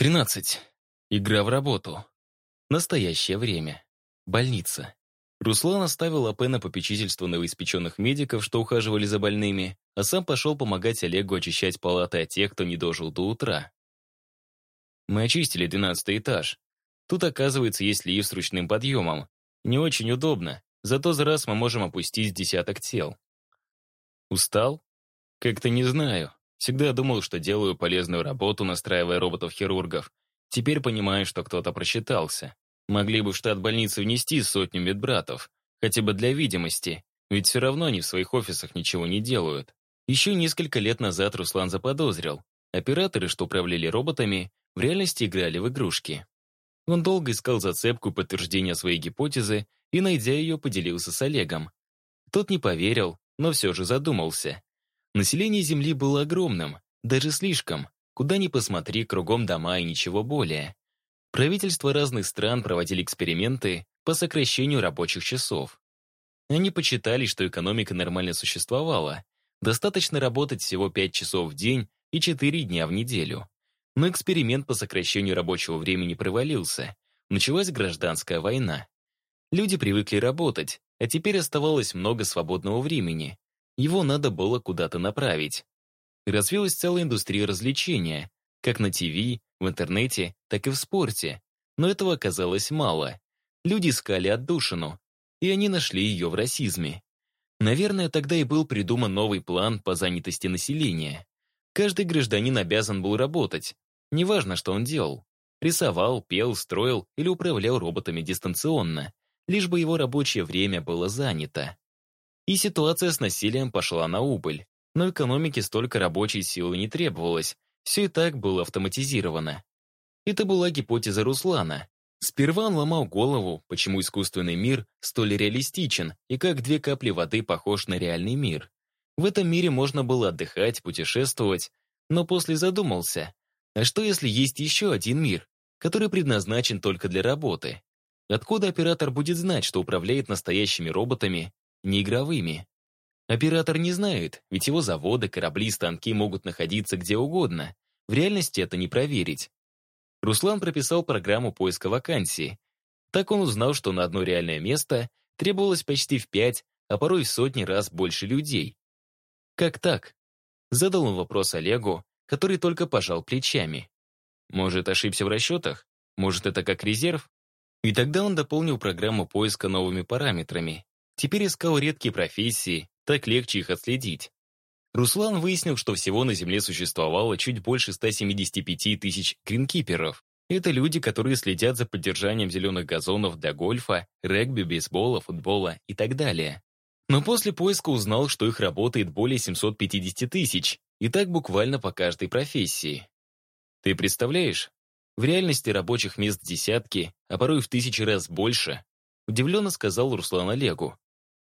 13. Игра в работу. Настоящее время. Больница. Руслан оставил АП на попечительство новоиспеченных медиков, что ухаживали за больными, а сам пошел помогать Олегу очищать палаты от тех, кто не дожил до утра. Мы очистили 12 этаж. Тут, оказывается, есть лифт с ручным подъемом. Не очень удобно, зато за раз мы можем опустить десяток тел. Устал? Как-то не знаю. Всегда думал, что делаю полезную работу, настраивая роботов-хирургов. Теперь понимаю, что кто-то просчитался. Могли бы в штат больницы внести сотню медбратов, хотя бы для видимости, ведь все равно они в своих офисах ничего не делают. Еще несколько лет назад Руслан заподозрил. Операторы, что управляли роботами, в реальности играли в игрушки. Он долго искал зацепку подтверждения своей гипотезы и, найдя ее, поделился с Олегом. Тот не поверил, но все же задумался. Население Земли было огромным, даже слишком. Куда ни посмотри, кругом дома и ничего более. Правительства разных стран проводили эксперименты по сокращению рабочих часов. Они почитали, что экономика нормально существовала. Достаточно работать всего 5 часов в день и 4 дня в неделю. Но эксперимент по сокращению рабочего времени провалился. Началась гражданская война. Люди привыкли работать, а теперь оставалось много свободного времени. Его надо было куда-то направить. Развилась целая индустрия развлечения, как на ТВ, в интернете, так и в спорте. Но этого оказалось мало. Люди искали отдушину, и они нашли ее в расизме. Наверное, тогда и был придуман новый план по занятости населения. Каждый гражданин обязан был работать. Неважно, что он делал. Рисовал, пел, строил или управлял роботами дистанционно, лишь бы его рабочее время было занято. И ситуация с насилием пошла на убыль. Но экономике столько рабочей силы не требовалось, все и так было автоматизировано. Это была гипотеза Руслана. Сперва он ломал голову, почему искусственный мир столь реалистичен и как две капли воды похож на реальный мир. В этом мире можно было отдыхать, путешествовать, но после задумался, а что если есть еще один мир, который предназначен только для работы? Откуда оператор будет знать, что управляет настоящими роботами, не игровыми? Оператор не знает, ведь его заводы, корабли, станки могут находиться где угодно. В реальности это не проверить. Руслан прописал программу поиска вакансий. Так он узнал, что на одно реальное место требовалось почти в пять, а порой в сотни раз больше людей. Как так? Задал он вопрос Олегу, который только пожал плечами. Может, ошибся в расчетах? Может, это как резерв? И тогда он дополнил программу поиска новыми параметрами. Теперь искал редкие профессии, так легче их отследить. Руслан выяснил, что всего на Земле существовало чуть больше 175 тысяч гринкиперов. Это люди, которые следят за поддержанием зеленых газонов для гольфа, регби, бейсбола, футбола и так далее. Но после поиска узнал, что их работает более 750 тысяч, и так буквально по каждой профессии. Ты представляешь? В реальности рабочих мест десятки, а порой в тысячи раз больше, удивленно сказал Руслан Олегу.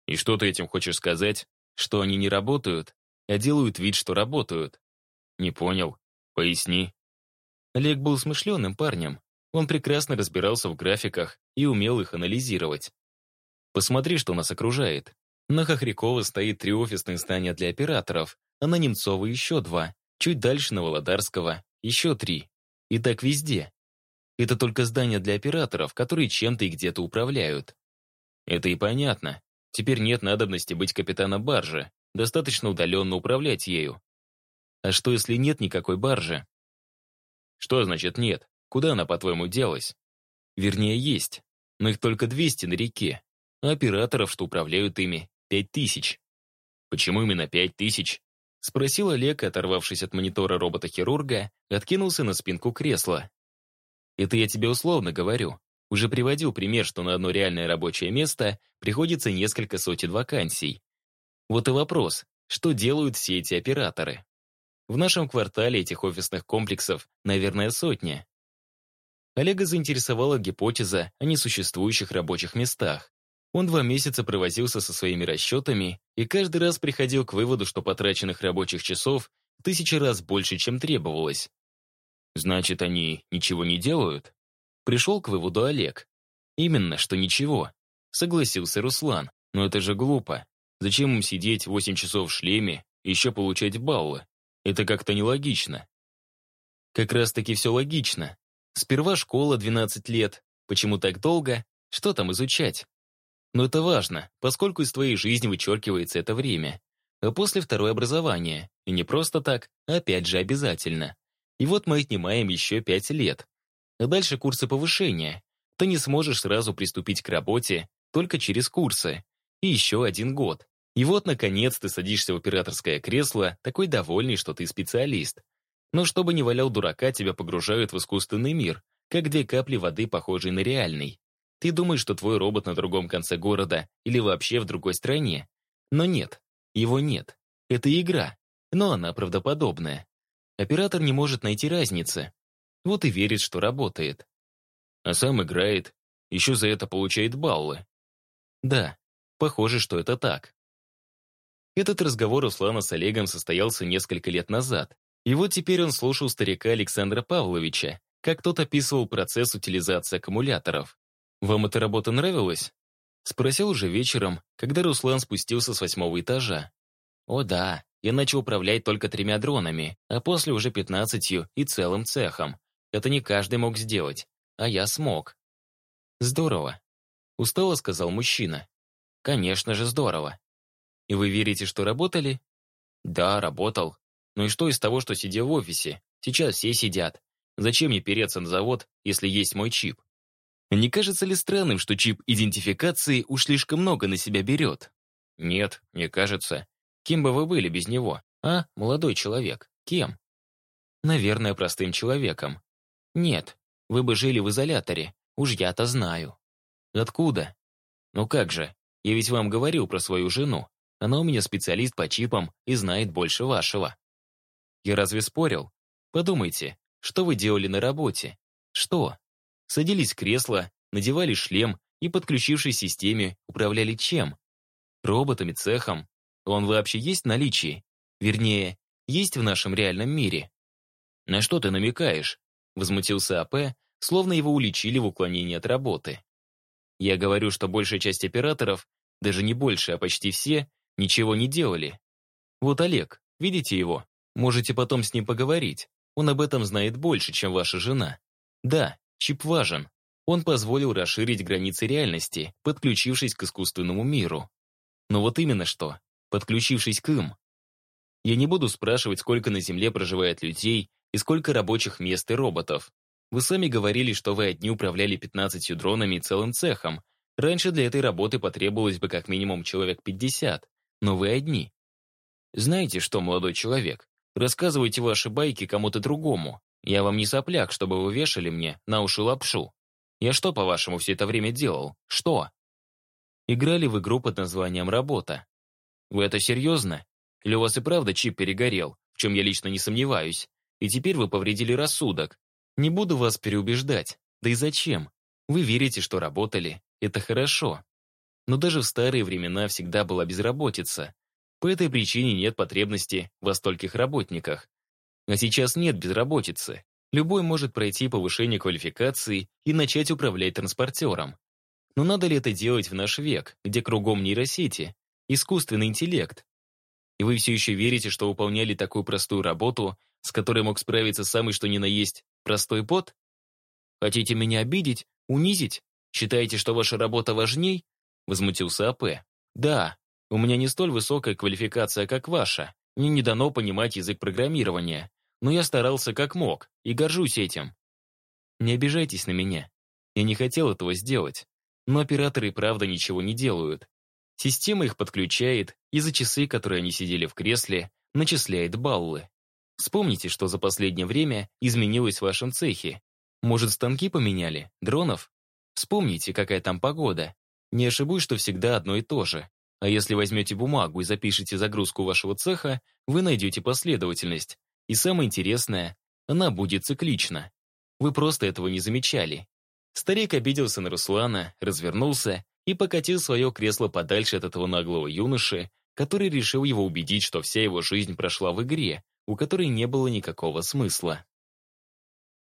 И что ты этим хочешь сказать? Что они не работают, а делают вид, что работают. Не понял. Поясни. Олег был смышленым парнем. Он прекрасно разбирался в графиках и умел их анализировать. Посмотри, что нас окружает. На Хохрякова стоит три офисных здания для операторов, а на Немцова еще два. Чуть дальше на Володарского еще три. И так везде. Это только здания для операторов, которые чем-то и где-то управляют. Это и понятно. Теперь нет надобности быть капитаном баржи, достаточно удаленно управлять ею. А что, если нет никакой баржи? Что значит нет? Куда она, по-твоему, делась? Вернее, есть, но их только 200 на реке, а операторов, что управляют ими, 5000. Почему именно 5000? Спросил Олег, оторвавшись от монитора робота-хирурга, откинулся на спинку кресла. Это я тебе условно говорю. Уже приводил пример, что на одно реальное рабочее место приходится несколько сотен вакансий. Вот и вопрос, что делают все эти операторы? В нашем квартале этих офисных комплексов, наверное, сотня. Олега заинтересовала гипотеза о несуществующих рабочих местах. Он два месяца провозился со своими расчетами и каждый раз приходил к выводу, что потраченных рабочих часов в тысячи раз больше, чем требовалось. Значит, они ничего не делают? Пришел к выводу Олег. Именно, что ничего. Согласился Руслан. Но это же глупо. Зачем им сидеть 8 часов в шлеме и еще получать баллы? Это как-то нелогично. Как раз-таки все логично. Сперва школа 12 лет. Почему так долго? Что там изучать? Но это важно, поскольку из твоей жизни вычеркивается это время. А после второе образование. И не просто так, а опять же обязательно. И вот мы отнимаем еще пять лет. А дальше курсы повышения. Ты не сможешь сразу приступить к работе, только через курсы. И еще один год. И вот, наконец, ты садишься в операторское кресло, такой довольный, что ты специалист. Но чтобы не валял дурака, тебя погружают в искусственный мир, как две капли воды, похожие на реальный. Ты думаешь, что твой робот на другом конце города или вообще в другой стране. Но нет, его нет. Это игра, но она правдоподобная. Оператор не может найти разницы. Вот и верит, что работает. А сам играет, еще за это получает баллы. Да, похоже, что это так. Этот разговор Услана с Олегом состоялся несколько лет назад. И вот теперь он слушал старика Александра Павловича, как тот описывал процесс утилизации аккумуляторов. «Вам эта работа нравилась?» Спросил уже вечером, когда Руслан спустился с восьмого этажа. «О да, я начал управлять только тремя дронами, а после уже пятнадцатью и целым цехом. Это не каждый мог сделать, а я смог». «Здорово», — устало сказал мужчина. «Конечно же здорово. И вы верите, что работали?» «Да, работал. Ну и что из того, что сидел в офисе? Сейчас все сидят. Зачем мне переться на завод, если есть мой чип? Не кажется ли странным, что чип идентификации уж слишком много на себя берет? Нет, не кажется. Кем бы вы были без него? А, молодой человек, кем? Наверное, простым человеком. Нет, вы бы жили в изоляторе, уж я-то знаю. Откуда? Ну как же, я ведь вам говорил про свою жену. Она у меня специалист по чипам и знает больше вашего. Я разве спорил? Подумайте, что вы делали на работе? Что? Садились в кресло, надевали шлем и, подключившись к системе, управляли чем? Роботами, цехом. Он вообще есть в наличии? Вернее, есть в нашем реальном мире? На что ты намекаешь? Возмутился АП, словно его уличили в уклонении от работы. Я говорю, что большая часть операторов, даже не больше, а почти все, ничего не делали. Вот Олег, видите его? Можете потом с ним поговорить. Он об этом знает больше, чем ваша жена. Да, Чип важен. Он позволил расширить границы реальности, подключившись к искусственному миру. Но вот именно что, подключившись к им. Я не буду спрашивать, сколько на Земле проживает людей и сколько рабочих мест и роботов. Вы сами говорили, что вы одни управляли 15 дронами и целым цехом. Раньше для этой работы потребовалось бы как минимум человек 50, но вы одни. Знаете что, молодой человек, рассказывайте ваши байки кому-то другому. Я вам не сопляк, чтобы вы вешали мне на уши лапшу. Я что, по-вашему, все это время делал? Что? Играли в игру под названием «Работа». Вы это серьезно? Или у вас и правда чип перегорел, в чем я лично не сомневаюсь, и теперь вы повредили рассудок? Не буду вас переубеждать. Да и зачем? Вы верите, что работали. Это хорошо. Но даже в старые времена всегда была безработица. По этой причине нет потребности во стольких работниках. А сейчас нет безработицы. Любой может пройти повышение квалификации и начать управлять транспортером. Но надо ли это делать в наш век, где кругом нейросети, искусственный интеллект? И вы все еще верите, что выполняли такую простую работу, с которой мог справиться самый что ни на есть простой бот? Хотите меня обидеть, унизить? Считаете, что ваша работа важней? Возмутился АП. Да, у меня не столь высокая квалификация, как ваша. Мне не дано понимать язык программирования но я старался как мог и горжусь этим. Не обижайтесь на меня. Я не хотел этого сделать. Но операторы правда ничего не делают. Система их подключает и за часы, которые они сидели в кресле, начисляет баллы. Вспомните, что за последнее время изменилось в вашем цехе. Может, станки поменяли? Дронов? Вспомните, какая там погода. Не ошибусь, что всегда одно и то же. А если возьмете бумагу и запишете загрузку вашего цеха, вы найдете последовательность. И самое интересное, она будет циклична. Вы просто этого не замечали. Старик обиделся на Руслана, развернулся и покатил свое кресло подальше от этого наглого юноши, который решил его убедить, что вся его жизнь прошла в игре, у которой не было никакого смысла.